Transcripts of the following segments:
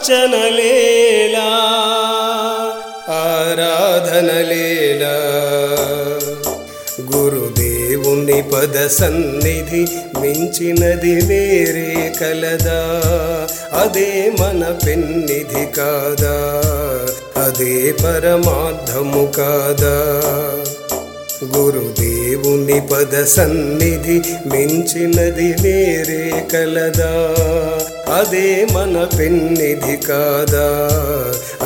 అర్చనలేలా ఆరాధనలేలా గురుదేవుని పద సన్నిధి మించినది వేరే కలదా అదే మన పెన్నిధి కాదా అదే పరమార్థము కాదా గురుదేవుని పద సన్నిధి మించినది వేరే కలదా అదే మన పెన్నిధి కాదా?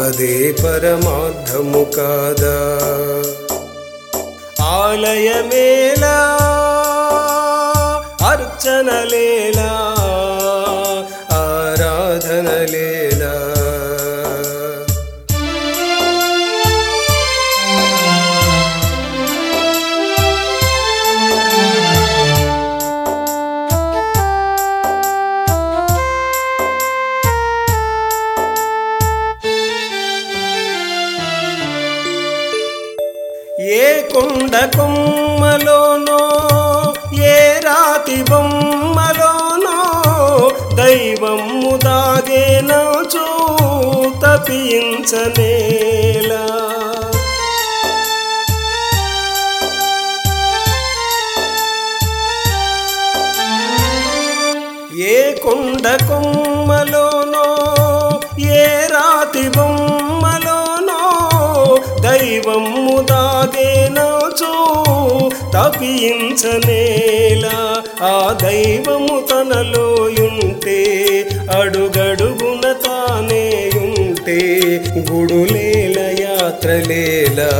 అదే పరమార్థము కాదా? ఆలయమేలా? అర్చనలేలా? కొమ్మలోనో ఏ రాతి బొమ్మలోనో దైవము దాగేనో చూ తపించనేలా ఏ కొండ కొమ్మలో దైవము దాగేనోచు తపించనేలా. ఆ దైవము తనలో ఉంటే అడుగడుగున తానే ఉంటే గుడులేల యాత్రలేలా.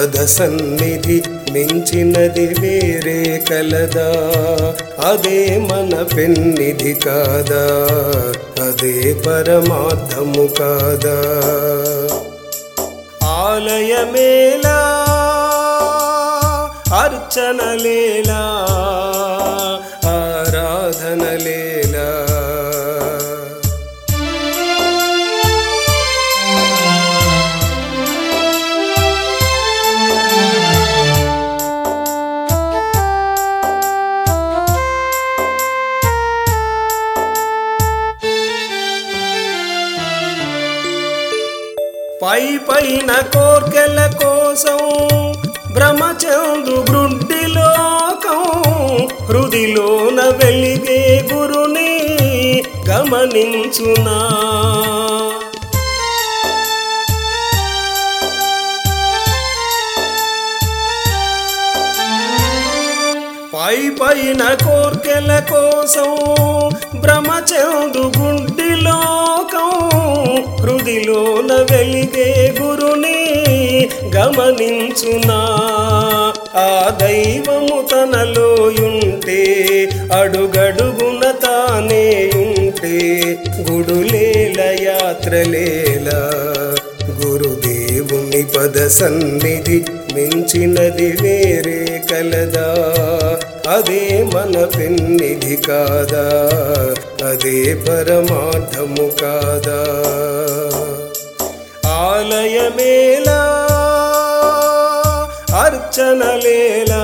పద సన్నిధి మించినది వేరే కలదా. అదే మన పెన్నిధి కాదా. అదే పరమార్థము కాదా. ఆలయమేలా అర్చనలేలా పై పైన కోర్కెల కోసం బ్రహ్మచందు గ్రుడ్డి లోకం హృదిలోన వెలిగే గురుని గమనించునా. పై పైన కోర్కెల కోసం బ్రహ్మచందు హృదిలోన గురుని గమనించునా? ఆ దైవము తనలో ఉంటే అడుగడుగున తానే ఉంటే గుడులేల యాత్రలేలా గురుదేవుని పద సన్నిధి మించినది వేరే కలదా? అదే మన పెన్నిధి కాదా? అదే పరమార్థము కాదా? ఆలయమేలా అర్చనలేలా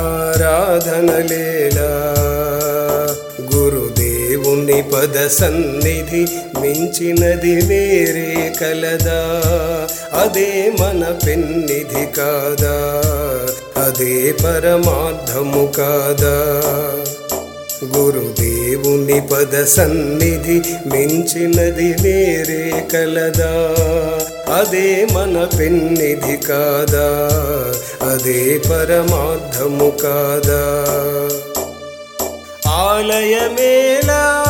ఆరాధనలేలా. గురుదేవుని పద సన్నిధి మించినది వేరే కలదా అదే మన పెన్నిధి కాదా అదే పరమార్థము కాదా. గురుదేవుని పద సన్నిధి మించినది వేరే కలదా. అదే మన పెన్నిధి కాదా. అదే పరమార్థము కాదా. ఆలయమేలా